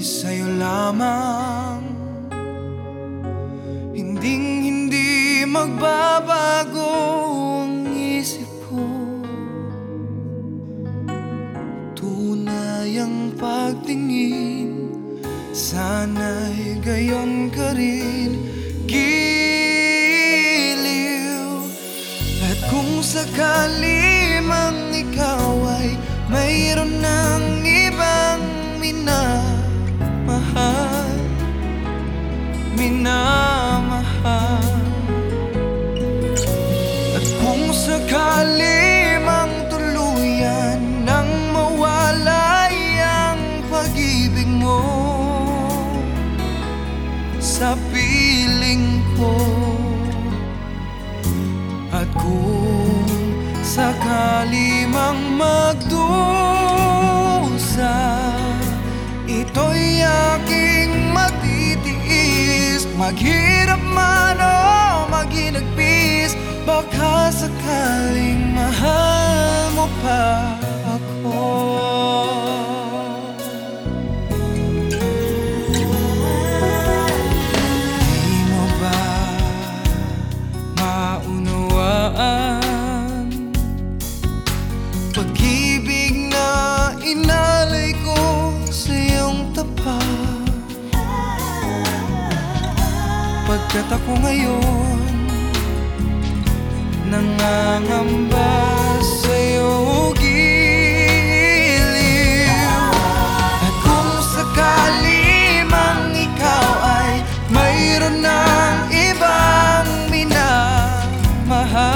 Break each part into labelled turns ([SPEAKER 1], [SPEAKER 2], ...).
[SPEAKER 1] sa'yo lamang. Hinding hindi magbabago ang isip ko. Tunay ang pagtingin Sana'y gayon ka rin Giliw. At kung sakali Minamahal. At kung sakali mang tuluyan Nang mawalay ang pag-ibig mo Sa piling ko At kung sakali mang magdusa mag Pagkat ako ngayon Nangangamba sa iyong giliw. At kung sakali ikaw ay Mayroon ng ibang minamahal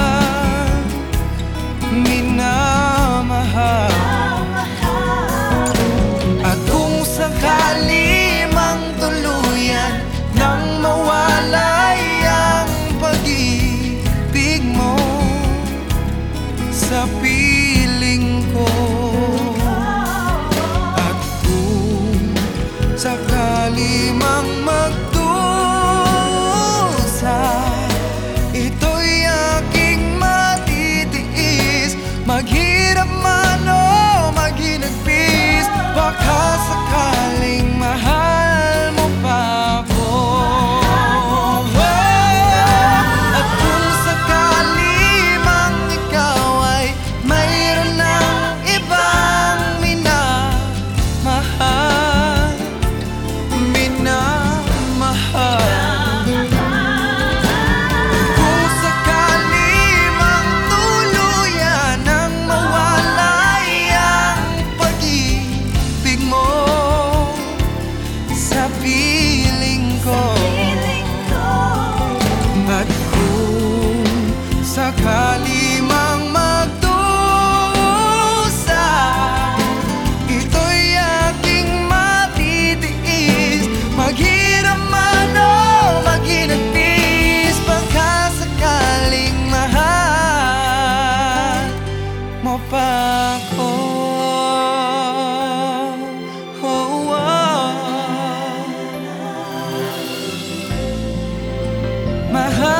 [SPEAKER 1] sakali mang My heart